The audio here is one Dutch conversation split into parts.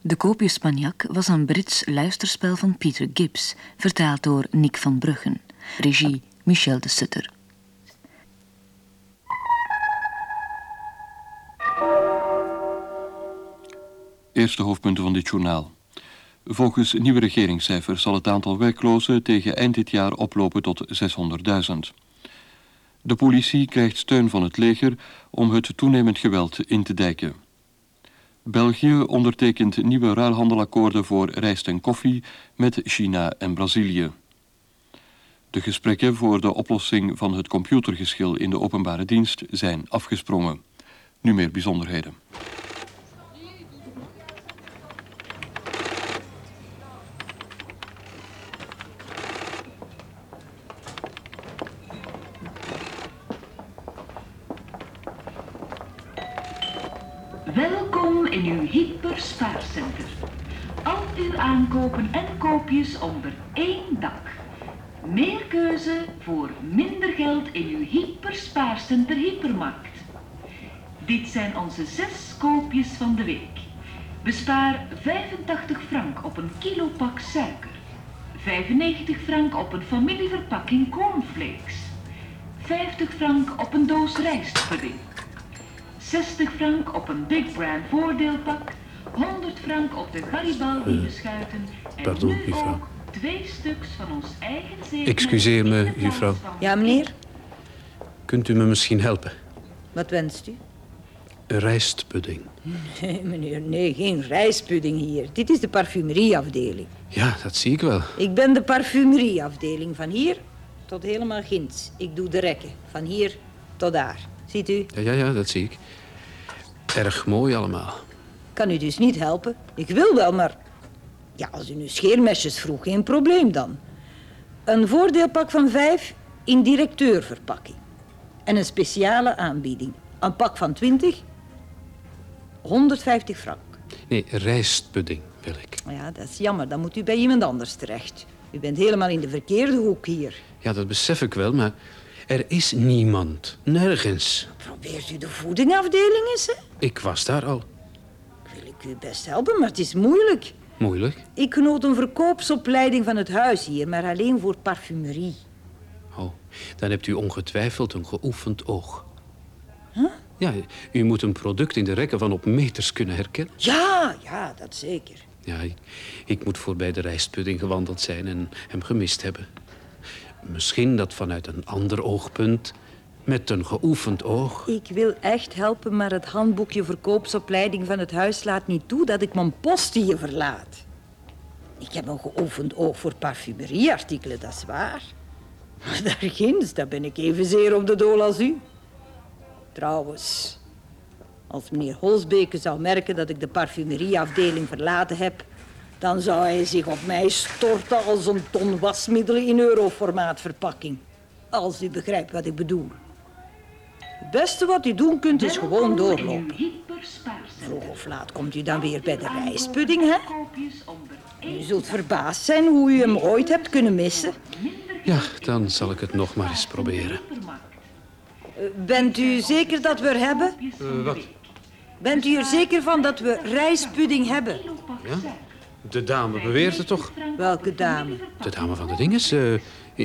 De Koopje Spagnac was een Brits luisterspel van Peter Gibbs, vertaald door Nick van Bruggen. Regie Michel de Sutter. Eerste hoofdpunten van dit journaal. Volgens nieuwe regeringscijfers zal het aantal werklozen tegen eind dit jaar oplopen tot 600.000. De politie krijgt steun van het leger om het toenemend geweld in te dijken. België ondertekent nieuwe ruilhandelakkoorden voor rijst en koffie met China en Brazilië. De gesprekken voor de oplossing van het computergeschil in de openbare dienst zijn afgesprongen. Nu meer bijzonderheden. Aankopen en koopjes onder één dak. Meer keuze voor minder geld in uw hyperspaarcenter hypermarkt. Dit zijn onze zes koopjes van de week. Bespaar 85 frank op een kilo pak suiker. 95 frank op een familieverpakking cornflakes. 50 frank op een doos rijstpudding. 60 frank op een Big Brand voordeelpak, 100 frank op de Garibaldi beschuiten en pardon, nu juffrouw. ook twee stuks van ons eigen zeep Excuseer me, juffrouw. Ja, meneer? Kunt u me misschien helpen? Wat wenst u? Een rijstpudding. Nee, meneer, nee, geen rijstpudding hier. Dit is de parfumerieafdeling. Ja, dat zie ik wel. Ik ben de parfumerieafdeling. Van hier tot helemaal ginds. Ik doe de rekken. Van hier tot daar. Ziet u? Ja, ja, ja, dat zie ik. Erg mooi allemaal. Kan u dus niet helpen. Ik wil wel, maar... Ja, als u nu scheermesjes vroeg, geen probleem dan. Een voordeelpak van vijf in directeurverpakking. En een speciale aanbieding. Een pak van twintig, 150 frank. Nee, rijstpudding wil ik. Ja, dat is jammer. Dan moet u bij iemand anders terecht. U bent helemaal in de verkeerde hoek hier. Ja, dat besef ik wel, maar er is niemand. Nergens. Probeert u de voedingafdeling eens, hè? Ik was daar al. Ik u best helpen, maar het is moeilijk. Moeilijk. Ik genoot een verkoopsopleiding van het huis hier, maar alleen voor parfumerie. Oh, dan hebt u ongetwijfeld een geoefend oog. Ja, u moet een product in de rekken van op meters kunnen herkennen. Ja, ja, dat zeker. Ja, ik, ik moet voorbij de rijstpudding gewandeld zijn en hem gemist hebben. Misschien dat vanuit een ander oogpunt, met een geoefend oog. Ik wil echt helpen, maar het handboekje verkoopsopleiding van het huis laat niet toe dat ik mijn post hier verlaat. Ik heb een geoefend oog voor parfumerieartikelen, dat is waar. Maar daar ginds, daar ben ik evenzeer op de dool als u. Trouwens, als meneer Holsbeke zou merken dat ik de parfumerieafdeling verlaten heb... dan zou hij zich op mij storten als een ton wasmiddelen in euroformaat verpakking. Als u begrijpt wat ik bedoel. Het beste wat u doen kunt is gewoon doorlopen. Vroeg of laat komt u dan weer bij de rijstpudding, hè? U zult verbaasd zijn hoe u hem ooit hebt kunnen missen. Ja, dan zal ik het nog maar eens proberen. Eh, Bent u zeker dat we er hebben? wat? Bent u er zeker van dat we rijstpudding hebben? Ja? De dame beweert het toch? Welke dame? De dame van de dinges, eh,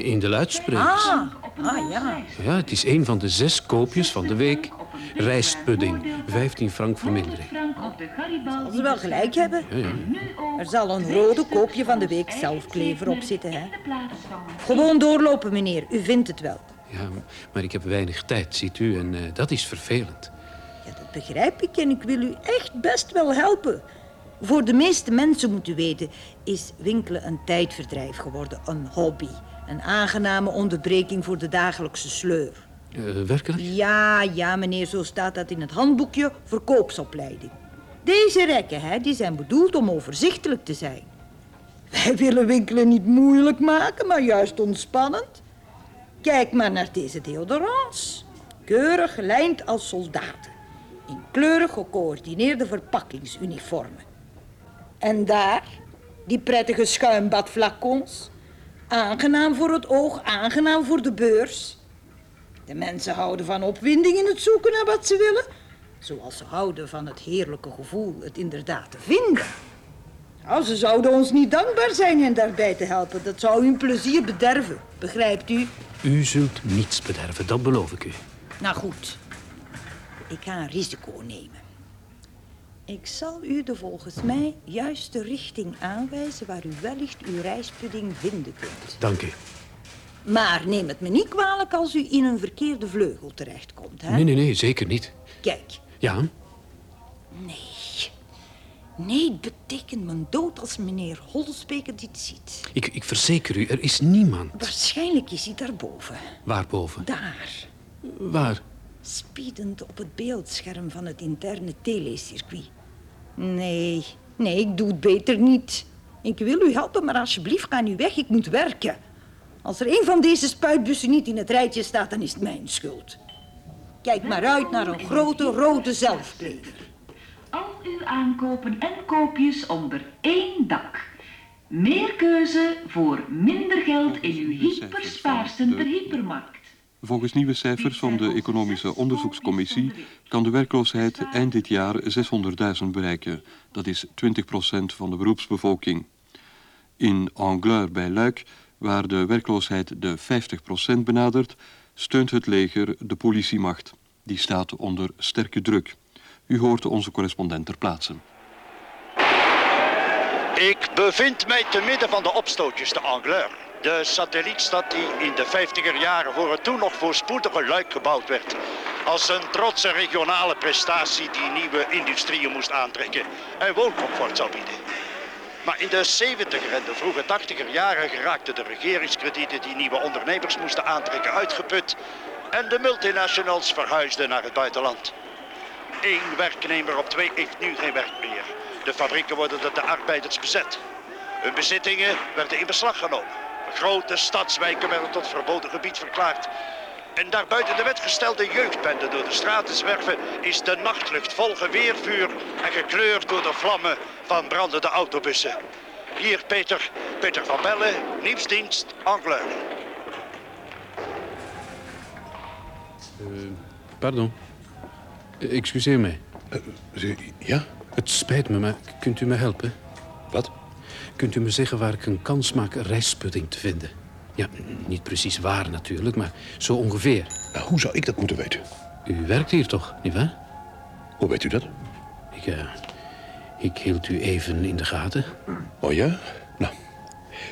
in de luidsprekers. Ah, ah ja. Ja, het is een van de zes koopjes van de week. Rijstpudding, 15 frank vermindering. Zal ze wel gelijk hebben. Ja, ja. Er zal een rode koopje van de week zelfklever op zitten, hè? Gewoon doorlopen, meneer. U vindt het wel. Ja, maar ik heb weinig tijd, ziet u, en eh, dat is vervelend. Ja, dat begrijp ik en ik wil u echt best wel helpen. Voor de meeste mensen, moet u weten, is winkelen een tijdverdrijf geworden, een hobby. Een aangename onderbreking voor de dagelijkse sleur. Eh, werkelijk? Ja, ja, meneer, zo staat dat in het handboekje verkoopsopleiding. Deze rekken, hè, die zijn bedoeld om overzichtelijk te zijn. Wij willen winkelen niet moeilijk maken, maar juist ontspannend. Kijk maar naar deze deodorants. Keurig gelijnd als soldaten. In kleurig gecoördineerde verpakkingsuniformen. En daar, die prettige schuimbadflacons. Aangenaam voor het oog, aangenaam voor de beurs. De mensen houden van opwinding in het zoeken naar wat ze willen. Zoals ze houden van het heerlijke gevoel het inderdaad te vinden. Nou, ze zouden ons niet dankbaar zijn hen daarbij te helpen. Dat zou hun plezier bederven, begrijpt u? U zult niets bederven, dat beloof ik u. Nou goed, ik ga een risico nemen. Ik zal u de volgens mij juiste richting aanwijzen waar u wellicht uw reispudding vinden kunt. Dank u. Maar neem het me niet kwalijk als u in een verkeerde vleugel terechtkomt, hè? Nee, nee, nee, zeker niet. Kijk, Ja, nee. Nee, het betekent mijn dood als meneer Holsbeker dit ziet. ik, ik verzeker u, er is niemand. Waarschijnlijk is hij daarboven. Waarboven? Daar, Waar? Spiedend op het beeldscherm van het interne telecircuit. Nee, nee, ik doe het beter niet. Ik wil u helpen, maar alsjeblieft ga nu weg. Ik moet werken. Als er een van deze spuitbussen niet in het rijtje staat, dan is het mijn schuld. Kijk maar uit naar een grote rode zelfklever. Al uw aankopen en koopjes onder één dak. Meer keuze voor minder geld in uw hyperspaarcenter hypermarkt. Volgens nieuwe cijfers van de Economische Onderzoekscommissie kan de werkloosheid eind dit jaar 600.000 bereiken. Dat is 20% van de beroepsbevolking. In Angleur bij Luik, waar de werkloosheid de 50% benadert, steunt het leger de politiemacht. Die staat onder sterke druk. U hoort onze correspondent ter plaatse. Ik bevind mij te midden van de opstootjes te Angleur. De satellietstad die in de 50er jaren voor het toen nog voorspoedige luik gebouwd werd. Als een trotse regionale prestatie die nieuwe industrieën moest aantrekken en wooncomfort zou bieden. Maar in de 70er en de vroege 80er jaren geraakten de regeringskredieten die nieuwe ondernemers moesten aantrekken uitgeput. En de multinationals verhuisden naar het buitenland. Eén werknemer op twee heeft nu geen werk meer. De fabrieken worden door de arbeiders bezet. Hun bezittingen werden in beslag genomen. Grote stadswijken werden tot verboden gebied verklaard. En daarbuiten de wet gestelde jeugdbenden door de straten zwerven... is de nachtlucht vol geweervuur en gekleurd door de vlammen van brandende autobussen. Hier Peter, Peter van Bellen, nieuwsdienst, Angleur. Pardon. Eh, Excuseer mij. Ja? Het spijt me, maar kunt u me helpen? Wat? Kunt u me zeggen waar ik een kans maak rijstpudding te vinden? Ja, niet precies waar natuurlijk, maar zo ongeveer. Nou, hoe zou ik dat moeten weten? U werkt hier toch, nietwaar? Hoe weet u dat? Ik, eh, ik hield u even in de gaten. Oh ja? Nou,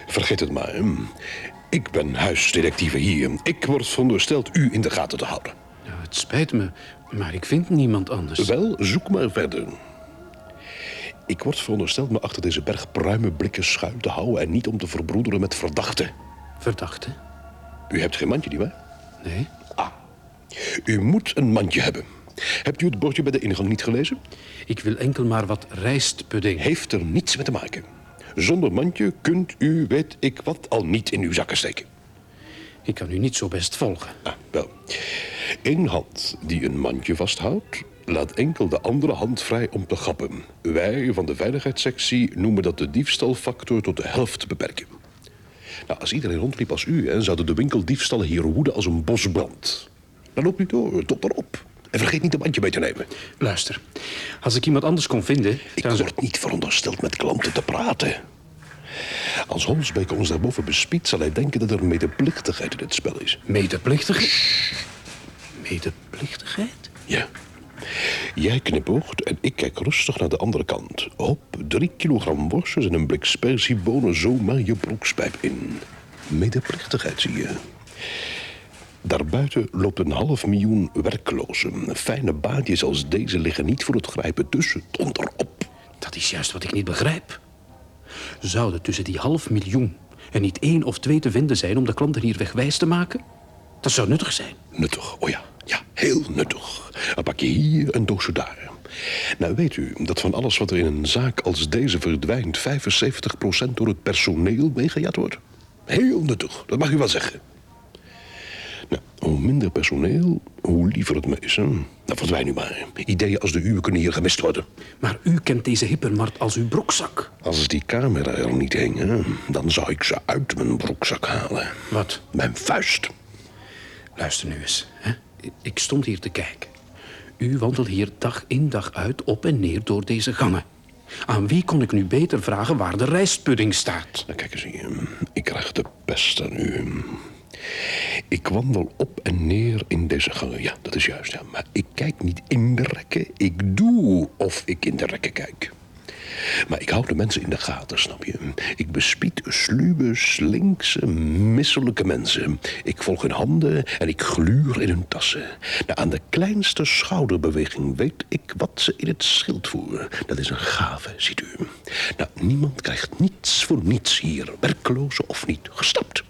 vergeet het maar. Hm. Ik ben huisdetectieve hier. Ik word verondersteld u in de gaten te houden. Ja, het spijt me, maar ik vind niemand anders. Wel, zoek maar verder. Ik word verondersteld me achter deze berg pruime blikken schuil te houden... en niet om te verbroederen met verdachten. Verdachte? U hebt geen mandje, nietwaar? Nee? U moet een mandje hebben. Hebt u het bordje bij de ingang niet gelezen? Ik wil enkel maar wat rijstpudding. Heeft er niets mee te maken. Zonder mandje kunt u, weet ik wat, al niet in uw zakken steken. Ik kan u niet zo best volgen. Ah, wel. Eén hand die een mandje vasthoudt, laat enkel de andere hand vrij om te grappen. Wij van de veiligheidssectie noemen dat de diefstalfactor tot de helft beperken. Nou, als iedereen rondliep als u, hè, zouden de winkeldiefstallen hier woeden als een bosbrand. Dan loop niet door, tot erop. En vergeet niet een mandje mee te nemen. Luister, als ik iemand anders kon vinden... Ik dan word niet verondersteld met klanten te praten. Als Holsbeek ons daarboven bespiedt, zal hij denken dat er medeplichtigheid in het spel is. Medeplichtigheid? Medeplichtigheid? Ja. Jij knipoogt en ik kijk rustig naar de andere kant. Hop, drie kilogram worstjes en een blik spersiebonen zomaar je broekspijp in. Medeplichtigheid zie je. Daarbuiten loopt een half miljoen werklozen. Fijne baantjes als deze liggen niet voor het grijpen tussen. Donder op. Dat is juist wat ik niet begrijp. Zouden tussen die half miljoen er niet één of twee te vinden zijn om de klanten hier wegwijs te maken? Dat zou nuttig zijn. Nuttig, oh ja. Heel nuttig. Een pakje hier, een doosje daar. Nou weet u dat van alles wat er in een zaak als deze verdwijnt... 75% door het personeel meegejat wordt? Heel nuttig, dat mag u wel zeggen. Nou, hoe minder personeel, hoe liever het me is. Hè? Nou, verdwijn u maar. Ideeën als de uwe kunnen hier gemist worden. Maar u kent deze hypermarkt als uw broekzak. Als die camera er niet hing, hè, dan zou ik ze uit mijn broekzak halen. Wat? Mijn vuist. Luister nu eens. Hè? Ik stond hier te kijken. U wandelt hier dag in dag uit op en neer door deze gangen. Aan wie kon ik nu beter vragen waar de rijstpudding staat? Nou, kijk eens. Ik krijg de pest aan u. Ik wandel op en neer in deze gangen. Ja, dat is juist. Ja. Maar ik kijk niet in de rekken. Ik doe of ik in de rekken kijk. Maar ik hou de mensen in de gaten, snap je? Ik bespied sluwe, slinkse, misselijke mensen. Ik volg hun handen en ik gluur in hun tassen. Nou, aan de kleinste schouderbeweging weet ik wat ze in het schild voeren. Dat is een gave, ziet u. Nou, niemand krijgt niets voor niets hier. Werkloze of niet, gestapt.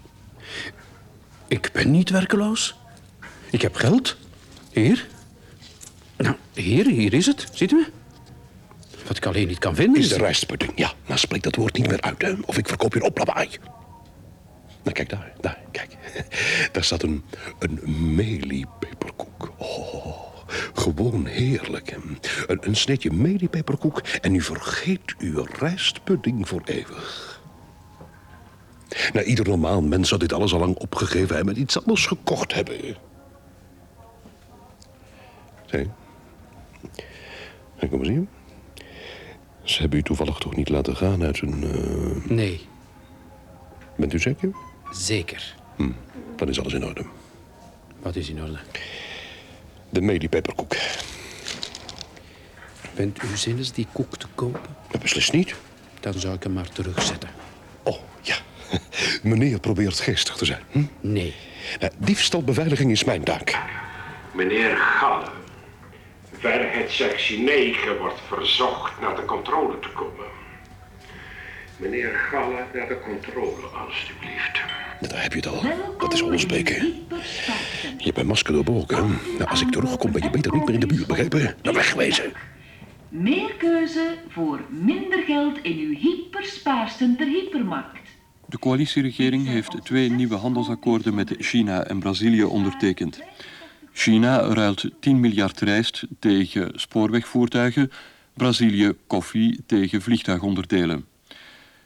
Ik ben niet werkeloos. Ik heb geld. Hier. Nou, hier, hier is het. Ziet u? Wat ik alleen niet kan vinden Is de rijstpudding? Ja, nou spreek dat woord niet meer uit, hè? Of ik verkoop je een oplawaai. Nou, kijk daar, daar, kijk. Daar staat een, een meliepeperkoek. Oh, gewoon heerlijk. Een, een sneetje meliepeperkoek en u vergeet uw rijstpudding voor eeuwig. Nou, ieder normaal mens zou dit alles al lang opgegeven hebben en iets anders gekocht hebben. Kijk, kom eens hier. Ze hebben u toevallig toch niet laten gaan uit een... eh, Nee, Bent u zeker? zeker. Dan is alles in orde. Wat is in orde? De meliepeperkoek. Bent u zinnens die koek te kopen? Dat beslist niet. Dan zou ik hem maar terugzetten. Oh, ja. Meneer probeert geestig te zijn. Hm? Nee. Nou, diefstalbeveiliging is mijn taak. Meneer Galle, veiligheidssectie 9 wordt verzocht naar de controle te komen. Meneer Galle, naar de controle, alstublieft. Daar heb je het al. Dat is Holsbeke. Je bent masker? Nou, als ik terugkom ben je beter niet meer in de buurt, begrepen? Nou, wegwezen. Meer keuze voor minder geld in uw hyperspaarcenter hypermarkt. De coalitieregering heeft twee nieuwe handelsakkoorden met China en Brazilië ondertekend. China ruilt 10 miljard rijst tegen spoorwegvoertuigen, Brazilië koffie tegen vliegtuigonderdelen.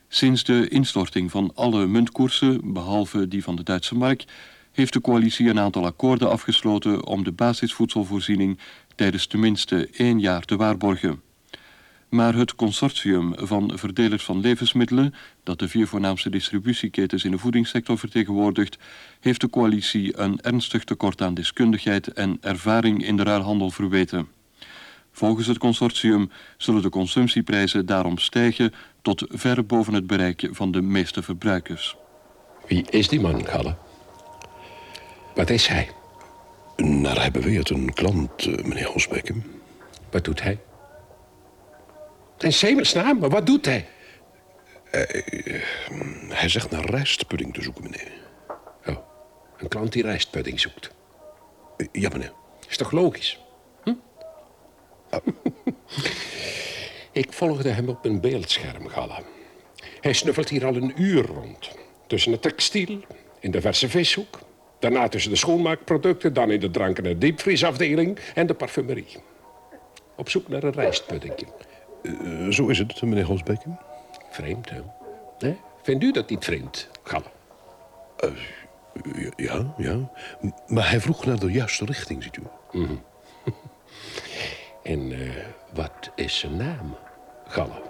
Sinds de instorting van alle muntkoersen, behalve die van de Duitse mark, heeft de coalitie een aantal akkoorden afgesloten om de basisvoedselvoorziening tijdens tenminste één jaar te waarborgen. Maar het consortium van verdelers van levensmiddelen, dat de vier voornaamste distributieketens in de voedingssector vertegenwoordigt, heeft de coalitie een ernstig tekort aan deskundigheid en ervaring in de ruilhandel verweten. Volgens het consortium zullen de consumptieprijzen daarom stijgen tot ver boven het bereik van de meeste verbruikers. Wie is die man, Galle? Wat is hij? Naar hij beweert een klant, eh, meneer Holsbeke. Wat doet hij? In Semelsnaam, maar wat doet hij? Hij zegt naar rijstpudding te zoeken, meneer. Oh, een klant die rijstpudding zoekt. Eh, Ja, meneer. Is toch logisch? Hm? Ik volgde hem op een beeldscherm, Galle. Hij snuffelt hier al een uur rond. Tussen het textiel, in de verse vishoek... daarna tussen de schoonmaakproducten... dan in de drank- en diepvriesafdeling en de parfumerie. Op zoek naar een rijstpuddingje. Eh, zo is het, meneer Holsbeke. Vreemd, hè? Nee? Vindt u dat niet vreemd, Galle? Ja, ja. M- Maar hij vroeg naar de juiste richting, ziet u. En eh, wat is zijn naam, Galle?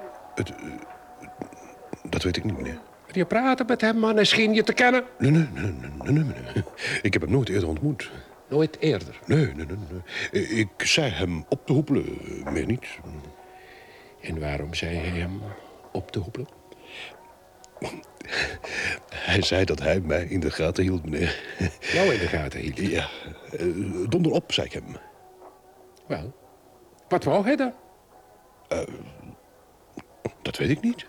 Dat weet ik niet, meneer. Je praten met hem, man, hij scheen je te kennen. Nee, nee, nee, nee, nee, nee, meneer. Ik heb hem nooit eerder ontmoet. Nooit eerder. Nee, nee, nee, nee. Eh, Ik zei hem op te hoepelen, eh, meer niet. En waarom zei hij hem op te hoepelen? Hij zei dat hij mij in de gaten hield, meneer. Jou in de gaten hield. Ja, eh, donder op, zei ik hem. Wel, wat wou hij dan? Dat weet ik niet.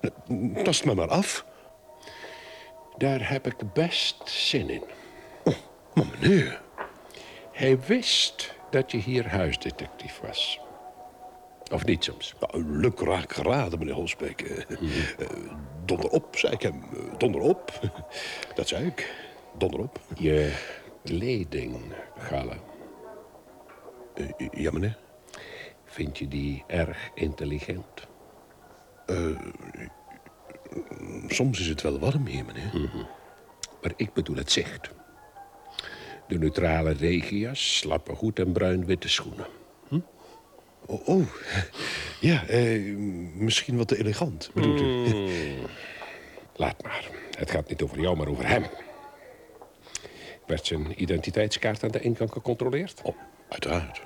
Eh, Tast me maar af. Daar heb ik best zin in. Maar meneer, Hij wist dat je hier huisdetectief was. Of niet soms? nou, luk raak geraden, meneer Holsbeek. Eh, Donder op, zei ik hem. Eh, Donder op. Dat zei ik. Donder op. Je leding, Galle. Eh, Ja, meneer. Vind je die erg intelligent? Soms is het wel warm hier, meneer. Maar ik bedoel het zicht. De neutrale regia's, slappe hoed en bruin-witte schoenen. Oh, oh. ja, eh, misschien wat te elegant, bedoelt u? Laat maar. Het gaat niet over jou, maar over hem. Werd zijn identiteitskaart aan de ingang gecontroleerd? Oh, uiteraard.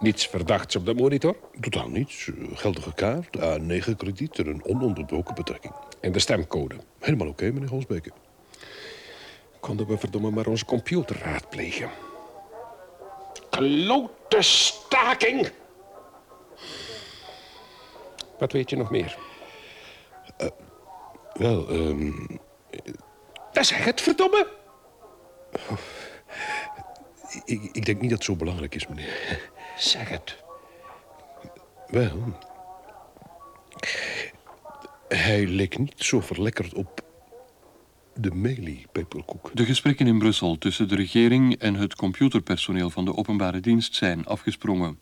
Niets verdachts op de monitor? Totaal niets. Eh, Geldige kaart, A9 krediet en een ononderbroken betrekking. En de stemcode? Helemaal oké, meneer Holsbeke. Konden we verdomme maar onze computer raadplegen. Klote staking! Wat weet je nog meer? Wel, ehm, Dat zeg het, verdomme! ik, ik denk niet dat het zo belangrijk is, meneer. Zeg het. Wel, hij leek niet zo verlekkerd op de Meili-peperkoek. De gesprekken in Brussel tussen de regering en het computerpersoneel van de openbare dienst zijn afgesprongen.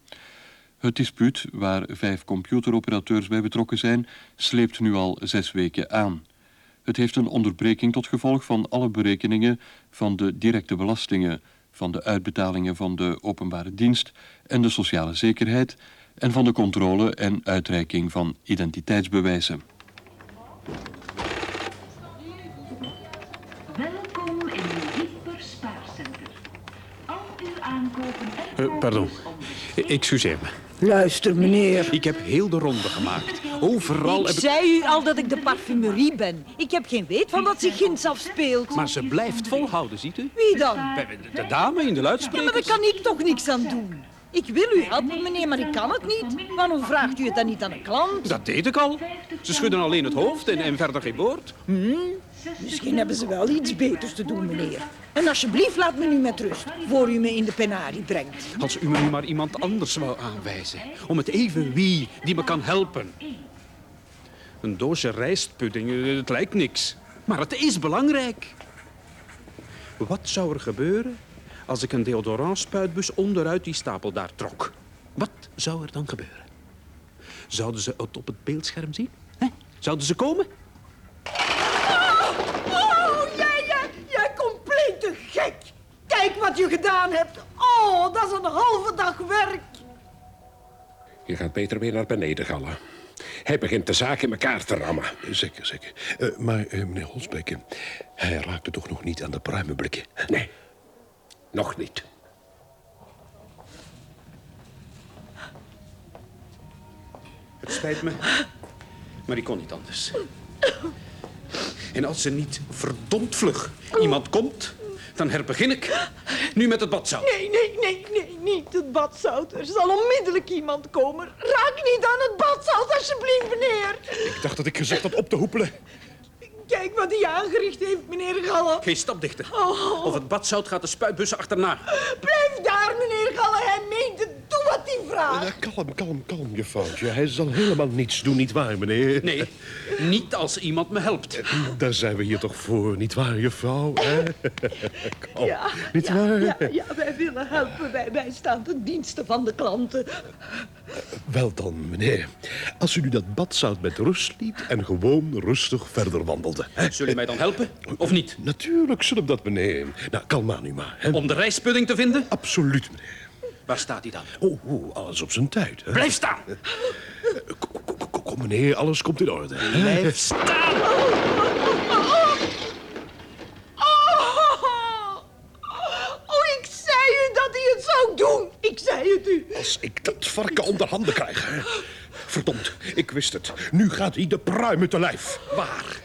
Het dispuut, waar vijf computeroperateurs bij betrokken zijn, sleept nu al zes weken aan. Het heeft een onderbreking tot gevolg van alle berekeningen van de directe belastingen, van de uitbetalingen van de openbare dienst en de sociale zekerheid en van de controle en uitreiking van identiteitsbewijzen. Welkom in uw hyperspaarcenter. Al uw aankopen en Eh, pardon. Excuseer me. Luister, meneer. Ik heb heel de ronde gemaakt. Overal Ik heb ik... zei u al dat ik de parfumerie ben. Ik heb geen weet van wat zich ginds afspeelt. Maar ze blijft volhouden, ziet u? Wie dan? De, de dame in de Ja, maar daar luidsprekers. kan ik toch niks aan doen. Ik wil u helpen, meneer, maar ik kan het niet. Waarom vraagt u het dan niet aan een klant? Dat deed ik al. Ze schudden alleen het hoofd en, en verder geen woord. Misschien hebben ze wel iets beters te doen, meneer. En alsjeblieft, laat me nu met rust, voor u me in de penarie brengt. Als u me nu maar iemand anders wou aanwijzen. Om het even wie die me kan helpen. Een doosje rijstpudding, eh, het lijkt niks. Maar het is belangrijk. Wat zou er gebeuren als ik een deodorantspuitbus onderuit die stapel daar trok? Wat zou er dan gebeuren? Zouden ze het op het beeldscherm zien? Hè? Zouden ze komen? Oh, jij, jij, jij complete gek. Kijk wat je gedaan hebt. Oh, dat is een halve dag werk. Je gaat beter weer naar beneden, Gallen. Hij begint de zaak in elkaar te rammen. Zeker, zeker. Eh, maar, eh, meneer Holsbeke, hij raakte toch nog niet aan de pruimenblikken? Nee, nog niet. Het spijt me, maar ik kon niet anders. En als er niet verdomd vlug iemand komt, dan herbegin ik. Nu met het badzout. Nee, nee, nee, nee, niet het badzout. Er zal onmiddellijk iemand komen. Raak niet aan het badzout, alsjeblieft, meneer. Ik dacht dat ik gezegd had op te hoepelen. Kijk wat hij aangericht heeft, meneer Galle. Geen stap dichter. Oh. Of het badzout gaat de spuitbussen achterna. Blijf daar, meneer Galle. Hij meent het. Doe wat hij vraagt. Kalm, kalm, kalm, juffrouwtje. Hij zal helemaal niets doen, nietwaar, meneer? Nee, niet als iemand me helpt. Daar zijn we hier toch voor, nietwaar, juffrouw? hè? Kom, Ja, nietwaar? ja, ja, ja, wij willen helpen. Wij, wij staan ten dienste van de klanten. Wel dan, meneer. Als u nu dat badzout met rust liet en gewoon rustig verder wandelde. hè? Zullen u mij dan helpen? Of niet? Natuurlijk zullen we dat, meneer. Nou, kalm aan nu maar. Hè? Om de rijstpudding te vinden? Absoluut, meneer. Waar staat hij dan? Oh, oh, alles op zijn tijd. Hè? Blijf staan! Kom, kom, kom, kom, meneer, alles komt in orde. hè? Blijf staan! Oh, oh, ik zei u dat hij het zou doen. Ik zei het u. Als ik dat varken onder handen krijg. Hè? Verdomd, ik wist het. Nu gaat hij de pruimen te lijf. Waar?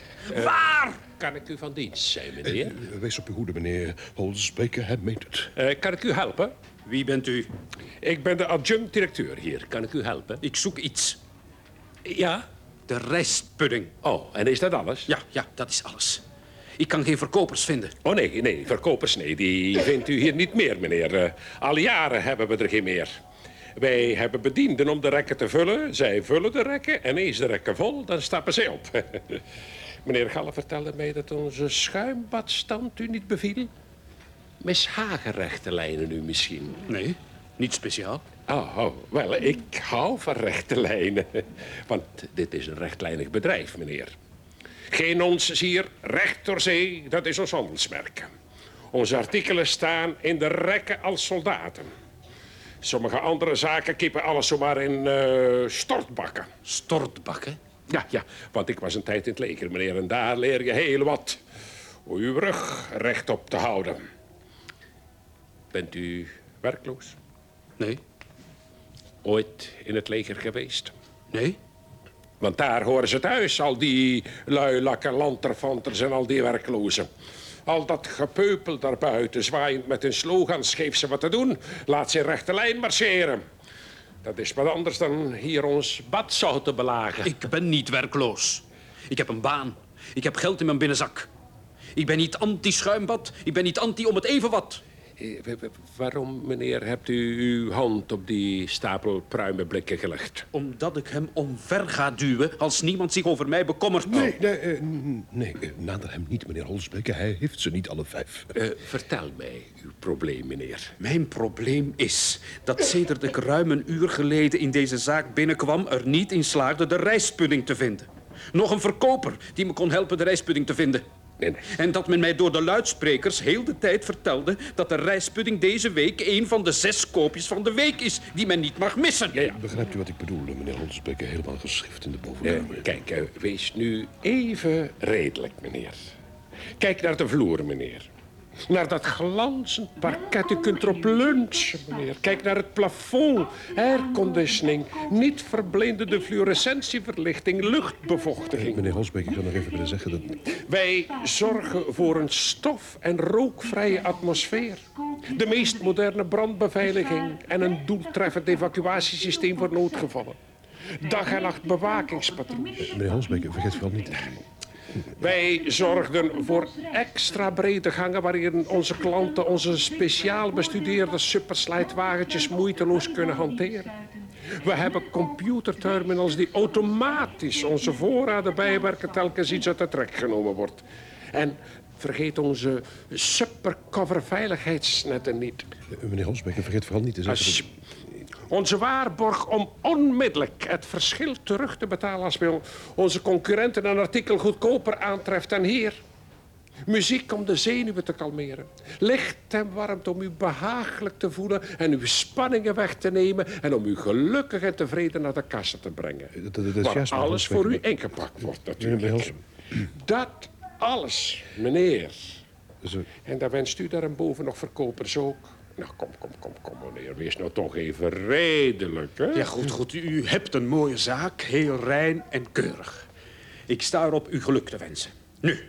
Waar? Kan ik u van dienst zijn, meneer? Eh, Wees op uw hoede, meneer Holsbeke, hij meent het. Eh, kan ik u helpen? Wie bent u? Ik ben de adjunct-directeur hier. Kan ik u helpen? Ik zoek iets. Ja? De rijstpudding. Oh, en is dat alles? Ja, ja, dat is alles. Ik kan geen verkopers vinden. Oh nee, nee, verkopers, nee, die vindt u hier niet meer, meneer. Eh, al jaren hebben we er geen meer. Wij hebben bedienden om de rekken te vullen. Zij vullen de rekken en eens de rekken vol, dan stappen zij op. meneer Galle vertelde mij dat onze schuimbadstand u niet beviel. Mishagen rechte lijnen u misschien. Nee, niet speciaal. Oh, oh, wel, ik hou van rechte lijnen. Want dit is een rechtlijnig bedrijf, meneer. Geen ons hier, recht door zee, dat is ons handelsmerk. Onze artikelen staan in de rekken als soldaten. Sommige andere zaken kiepen alles zomaar in eh, stortbakken. Stortbakken? Ja, ja, want ik was een tijd in het leger, meneer. En daar leer je heel wat. Om uw rug rechtop te houden. Bent u werkloos? Nee. Ooit in het leger geweest? Nee? Want daar horen ze thuis, al die lui, lakken, lanterfanters en al die werklozen. Al dat gepeupel daarbuiten, zwaaiend met hun slogans, geef ze wat te doen. Laat ze in rechte lijn marcheren. Dat is wat anders dan hier ons bad zouden belagen. Ik ben niet werkloos. Ik heb een baan. Ik heb geld in mijn binnenzak. Ik ben niet anti-schuimbad. Ik ben niet anti om het even wat. Eh, Waarom, meneer, hebt u uw hand op die stapel pruimenblikken gelegd? Omdat ik hem omver ga duwen als niemand zich over mij bekommert. Nee, nee, eh, nee eh, nader hem niet, meneer Holsbeek. Hij heeft ze niet alle vijf. Eh, vertel mij uw probleem, meneer. Mijn probleem is dat sedert ik ruim een uur geleden in deze zaak binnenkwam... er niet in slaagde de rijstpudding te vinden. Nog een verkoper die me kon helpen de rijstpudding te vinden. En dat men mij door de luidsprekers heel de tijd vertelde... dat de rijstpudding deze week een van de zes koopjes van de week is... die men niet mag missen. Ja, ja. Begrijpt u wat ik bedoel, meneer Holsbeek? Helemaal geschrift in de Eh, bovenkamer. kijk, eh, wees nu even redelijk, meneer. Kijk naar de vloer, meneer. Naar dat glanzend parket. U kunt erop lunchen, meneer. Kijk naar het plafond. Airconditioning. Niet verblindende fluorescentieverlichting. Luchtbevochtiging. Meneer Holsbeek, ik kan nog even willen zeggen dat... Wij zorgen voor een stof- en rookvrije atmosfeer. De meest moderne brandbeveiliging en een doeltreffend evacuatiesysteem voor noodgevallen. Dag en nacht bewakingspatrouilles. Meneer Holsbeek, vergeet vooral niet... Wij zorgden voor extra brede gangen waarin onze klanten onze speciaal bestudeerde superslijtwagentjes moeiteloos kunnen hanteren. We hebben computerterminals die automatisch onze voorraden bijwerken telkens iets uit de trek genomen wordt. En vergeet onze supercover veiligheidsnetten niet. Eh, Meneer Holsbeek, vergeet vooral niet te zeggen... Onze waarborg om onmiddellijk het verschil terug te betalen als wij onze concurrenten een artikel goedkoper aantreft dan hier. Muziek om de zenuwen te kalmeren. Licht en warmte om u behagelijk te voelen en uw spanningen weg te nemen en om u gelukkig en tevreden naar de kassa te brengen. Dat- Waar alles voor u ingepakt wordt natuurlijk. Dat alles, meneer. En dan wenst u daarboven nog verkopers ook. Nou, kom, kom, kom, kom, meneer. Wees nou toch even redelijk, hè? Ja, goed, goed. U hebt een mooie zaak, heel rein en keurig. Ik sta erop u geluk te wensen. Nu,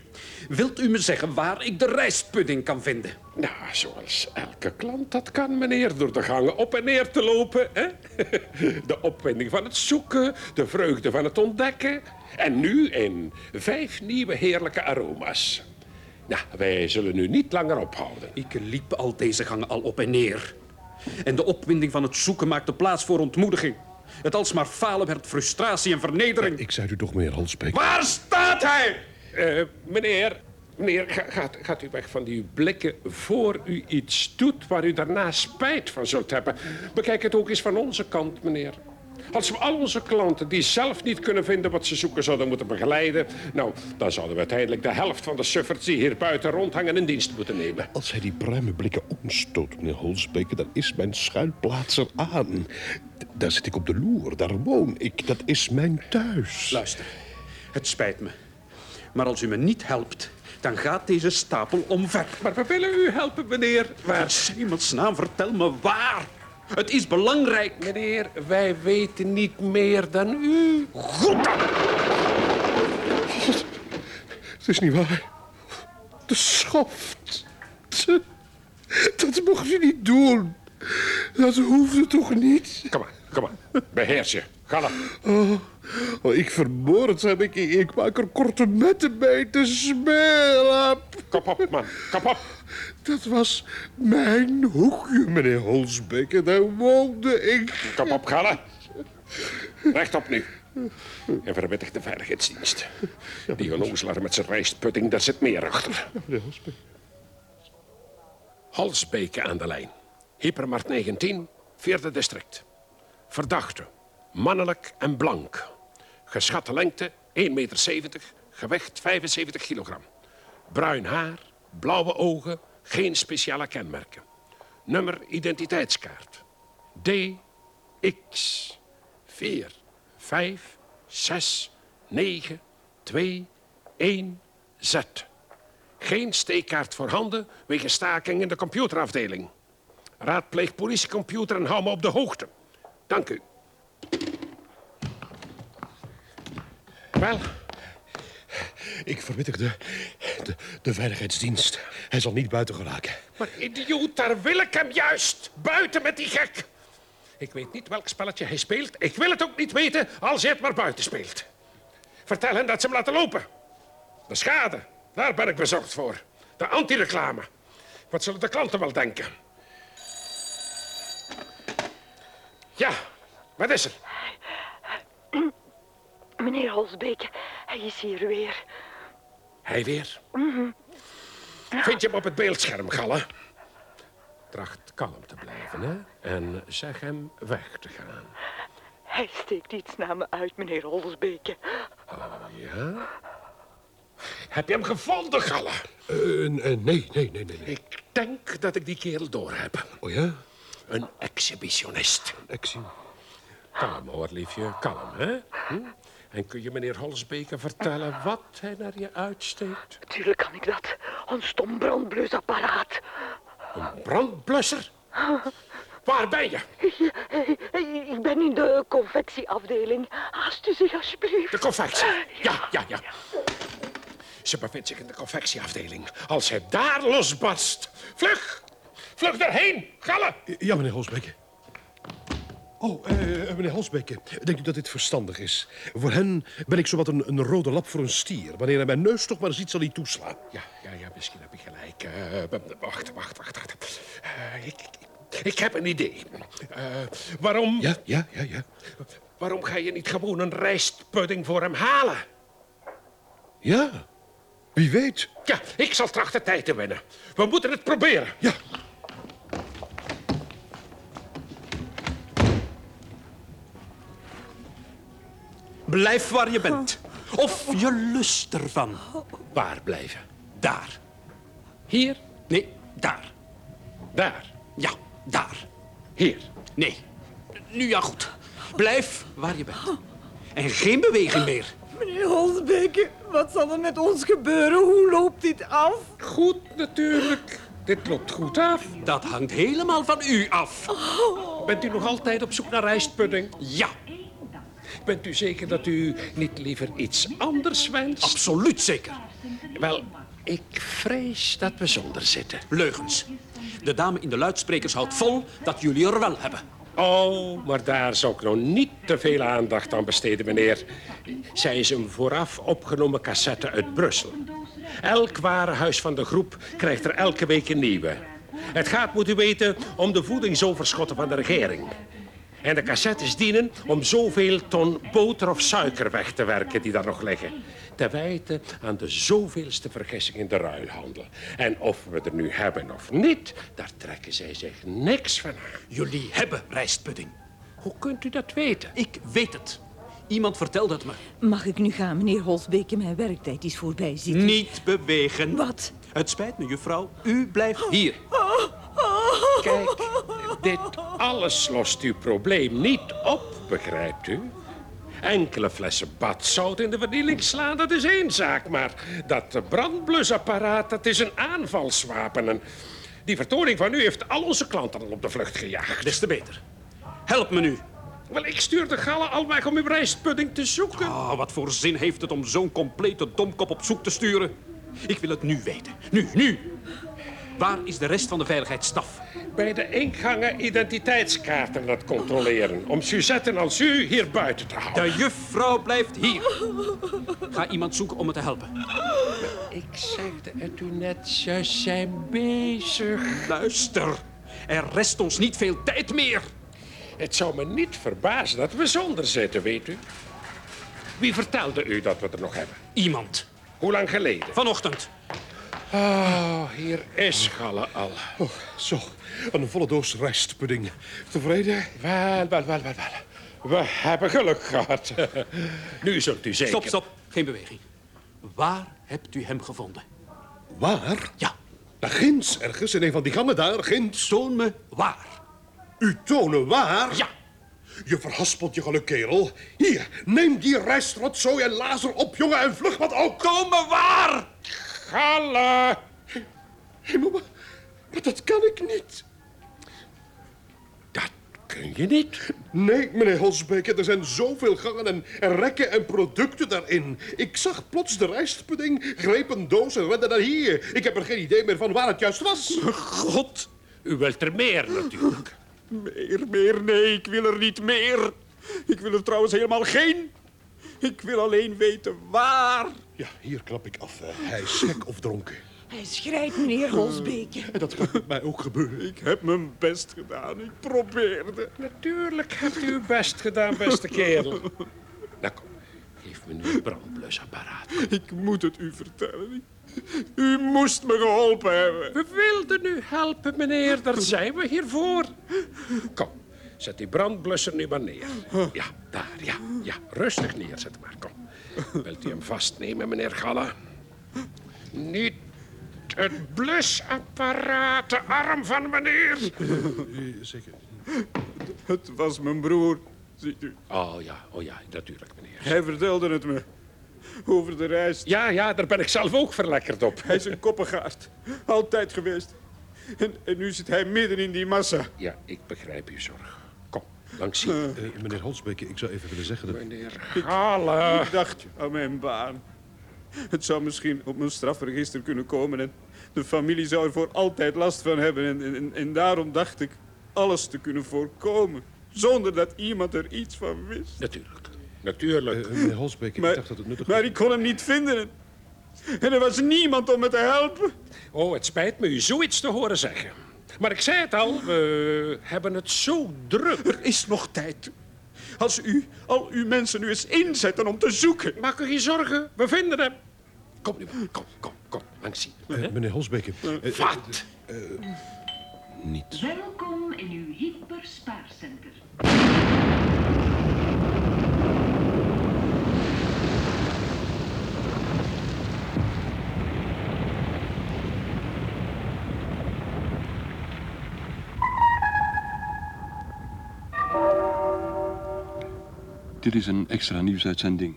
wilt u me zeggen waar ik de rijstpudding kan vinden? Nou, zoals elke klant dat kan, meneer. Door de gangen op en neer te lopen, hè? De opwinding van het zoeken, de vreugde van het ontdekken. En nu in vijf nieuwe heerlijke aroma's. Nou, wij zullen u niet langer ophouden. Ik liep al deze gangen al op en neer. En de opwinding van het zoeken maakte plaats voor ontmoediging. Het alsmaar falen werd frustratie en vernedering. Ik zei u toch, meneer Holsbeek... Waar staat hij? Eh, meneer, meneer, ga- gaat, gaat u weg van die blikken voor u iets doet waar u daarna spijt van zult hebben. Bekijk het ook eens van onze kant, meneer. Als we al onze klanten die zelf niet kunnen vinden wat ze zoeken zouden moeten begeleiden... nou, dan zouden we uiteindelijk de helft van de sufferts die hier buiten rondhangen in dienst moeten nemen. Als hij die pruimenblikken omstoot, meneer Holsbeek, dan is mijn schuilplaats er aan. Daar zit ik op de loer, daar woon ik. Dat is mijn thuis. Luister, het spijt me. Maar als u me niet helpt, dan gaat deze stapel omver. Maar we willen u helpen, meneer. Waar? In hemelsnaam, vertel me waar. Het is belangrijk. Meneer, wij weten niet meer dan u. Goed dan. Het is niet waar. De schoft. Dat mocht u niet doen. Dat hoefde toch niet? Kom maar, kom maar. Beheers je. Ga dan. Oh, oh, ik vermoord heb ik. Ik maak er korte metten bij te smelen. Kop op, man. Kop op. Dat was mijn hoekje, meneer Holsbeek. En daar woonde ik. Kop op, Galle. Rechtop nu. En verwittig de veiligheidsdienst. Die onnozelaar met zijn rijstpudding, daar zit meer achter. Meneer Holsbeek. Aan de lijn. Hypermarkt 19, vierde district. Verdachte. Mannelijk en blank. Geschatte lengte 1,70 meter. Gewicht 75 kilogram. Bruin haar, blauwe ogen, geen speciale kenmerken. Nummer identiteitskaart. D, X, 4, 5, 6, 9, 2, 1, Z. Geen steekkaart voorhanden wegens staking in de computerafdeling. Raadpleeg politiecomputer en hou me op de hoogte. Dank u. Wel, Ik verwittig de, de, de veiligheidsdienst. Hij zal niet buiten geraken. maar idioot, daar wil ik hem juist. Buiten met die gek. Ik weet niet welk spelletje hij speelt. Ik wil het ook niet weten als hij het maar buiten speelt. Vertel hen dat ze hem laten lopen. De schade, daar ben ik bezorgd voor. De antireclame. Wat zullen de klanten wel denken? Ja, wat is er? Meneer Holsbeek, hij is hier weer. Hij weer? Vind je hem op het beeldscherm, Galle? Tracht kalm te blijven, hè? En zeg hem weg te gaan. Hij steekt iets naar me uit, meneer Holsbeek. Ja? Heb je hem gevonden, Galle? Eh, eh, nee, nee, nee, nee. nee. Ik denk dat ik die kerel door heb. Oh ja? Een exhibitionist. Ik zie. Kalm hoor, liefje, kalm, hè? Hm? En kun je meneer Holsbeke vertellen wat hij naar je uitsteekt? Tuurlijk kan ik dat. Een stom brandblusapparaat. Een brandblusser? Waar ben je? Ik ben in de confectieafdeling. Haast u zich alsjeblieft. De confectie. Ja, ja, ja. Ze bevindt zich in de confectieafdeling. Als hij daar losbarst. Vlug! Vlug daarheen! Galle! Ja, meneer Holsbeke. Oh, eh, meneer Holsbeke, denkt u dat dit verstandig is? Voor hen ben ik zowat een, een rode lap voor een stier. Wanneer hij mijn neus toch maar ziet, zal hij toeslaan. Ja, ja, ja, misschien heb ik gelijk. Eh, wacht, wacht, wacht, wacht. Eh, ik, ik, ik heb een idee. Eh, waarom, Ja, ja, ja, ja. waarom ga je niet gewoon een rijstpudding voor hem halen? Ja, wie weet. Ja, ik zal trachten tijd te winnen. We moeten het proberen. Ja. Blijf waar je bent. Of je lust ervan. Waar blijven? Daar. Hier? Nee, daar. Daar. Ja, daar. Hier. Nee. Nu ja, goed. Blijf waar je bent. En geen beweging meer. Meneer Holsbeek, wat zal er met ons gebeuren? Hoe loopt dit af? Goed, natuurlijk. Dit loopt goed af. Dat hangt helemaal van u af. Bent u nog altijd op zoek naar rijstpudding? Ja, Bent u zeker dat u niet liever iets anders wenst? absoluut zeker. Wel, ik vrees dat we zonder zitten. Leugens. De dame in de luidsprekers houdt vol dat jullie er wel hebben. Oh, maar daar zou ik nou niet te veel aandacht aan besteden, meneer. Zij is een vooraf opgenomen cassette uit Brussel. Elk warenhuis van de groep krijgt er elke week een nieuwe. Het gaat, moet u weten, om de voedingsoverschotten van de regering. En de cassettes dienen om zoveel ton boter of suiker weg te werken die daar nog liggen. Te wijten aan de zoveelste vergissing in de ruilhandel. En of we er nu hebben of niet, daar trekken zij zich niks van aan. Jullie hebben rijstpudding. Hoe kunt u dat weten? Ik weet het. Iemand vertelde het me. Mag ik nu gaan, meneer Holsbeek? Mijn werktijd is voorbij zitten. Niet bewegen. Wat? Het spijt me, juffrouw. U blijft hier. Kijk, dit alles lost uw probleem niet op, begrijpt u? Enkele flessen badzout in de vernieling slaan, dat is één zaak. Maar dat brandblusapparaat, dat is een aanvalswapen. En die vertoning van u heeft al onze klanten al op de vlucht gejaagd. Des te beter. Help me nu. Wel, ik stuur de gallen al weg om uw rijstpudding te zoeken. Ah, wat voor zin heeft het om zo'n complete domkop op zoek te sturen? Ik wil het nu weten. Nu, nu. Waar is de rest van de veiligheidsstaf? Bij de ingangen identiteitskaarten het controleren. Om Suzette als u hier buiten te houden. De juffrouw blijft hier. Ga iemand zoeken om me te helpen. Ik zegde het u net, ze zijn bezig. Luister. Er rest ons niet veel tijd meer. Het zou me niet verbazen dat we zonder zitten, weet u. Wie vertelde u dat we er nog hebben? Iemand. Hoe lang geleden? Vanochtend. Oh, hier is Galle al. Oh, zo, een volle doos rijstpudding. Tevreden? Wel, wel, wel, wel, wel. We hebben geluk gehad. nu zult u zeker... Stop, stop. Geen beweging. Waar hebt u hem gevonden? Waar? Ja, Daar ginds, ergens in een van die gangen daar, ginds. toon me waar. U tonen waar? Ja. Je verhaspelt je geluk, kerel. Hier, neem die rijstrotzooi en lazer op, jongen, en vlug wat ook. Komen waar? Galle! Hé, maar, maar dat kan ik niet. Dat kun je niet. Nee, meneer Holsbeek, er zijn zoveel gangen en, en rekken en producten daarin. Ik zag plots de rijstpudding, greep een doos en rende naar hier. Ik heb er geen idee meer van waar het juist was. God, u wilt er meer natuurlijk. Meer, meer, nee, ik wil er niet meer. Ik wil er trouwens helemaal geen. Ik wil alleen weten waar. Ja, hier klap ik af. eh. Hij is gek of dronken. Hij schrijft, meneer Holsbeke. En dat gaat met mij ook gebeuren. Ik heb mijn best gedaan. Ik probeerde. Natuurlijk hebt u uw best gedaan, beste kerel. Nou kom, geef me nu een brandblusapparaat. Ik moet het u vertellen. U moest me geholpen hebben. We wilden u helpen, meneer. Daar zijn we hier voor. Kom, zet die brandblusser nu maar neer. Ja, daar, ja. Ja, rustig neerzetten maar, kom. Wilt u hem vastnemen, meneer Galle? Niet het blusapparaat, de arm van meneer. Zeker. Het was mijn broer. Ziet u. Oh ja, oh ja, natuurlijk, meneer. Hij vertelde het me. Over de reis. Ja, ja, daar ben ik zelf ook verlekkerd op. Hij is een koppengaard. Altijd geweest. En, en nu zit hij midden in die massa. Ja, ik begrijp uw zorg. Langs hier. Eh, meneer Holsbeek, ik zou even willen zeggen dat... Meneer Galle. Ik dacht aan mijn baan. Het zou misschien op mijn strafregister kunnen komen en de familie zou er voor altijd last van hebben. En, en, en daarom dacht ik alles te kunnen voorkomen. Zonder dat iemand er iets van wist. Natuurlijk, natuurlijk. Eh, meneer Holsbeek, ik dacht dat het nuttig maar ik kon hem niet vinden. En er was niemand om me te helpen. Oh, het spijt me u zoiets te horen zeggen. Maar ik zei het al, we hebben het zo druk. Er is nog tijd. Als u al uw mensen nu eens inzetten om te zoeken. Maak u geen zorgen, we vinden hem. Kom nu, maar, kom, kom, kom, langs hier. Eh, meneer Holsbeek, eh, eh, Wat? niet. Welkom in uw hyperspaarcenter. Dit is een extra nieuwsuitzending.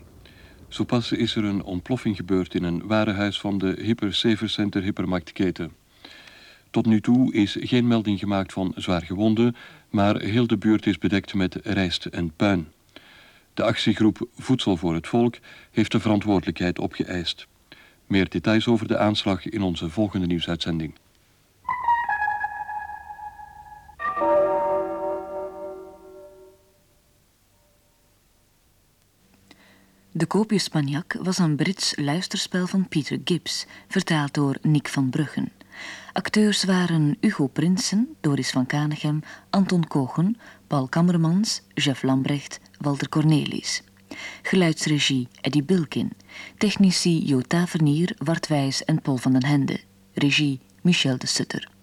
Zo pas is er een ontploffing gebeurd in een warenhuis van de Hyper Saver Center Hypermarktketen. Tot nu toe is geen melding gemaakt van zwaar gewonden, maar heel de buurt is bedekt met rijst en puin. De actiegroep Voedsel voor het Volk heeft de verantwoordelijkheid opgeëist. Meer details over de aanslag in onze volgende nieuwsuitzending. De Koopje Spagnac was een Brits luisterspel van Peter Gibbs, vertaald door Nick van Bruggen. Acteurs waren Hugo Prinsen, Doris van Kanegem, Anton Kogen, Paul Kammermans, Jeff Lambrecht, Walter Cornelis. Geluidsregie Eddie Bilkin. Technici Jo Tavernier, Wart Wijs en Paul van den Hende. Regie Michel de Sutter.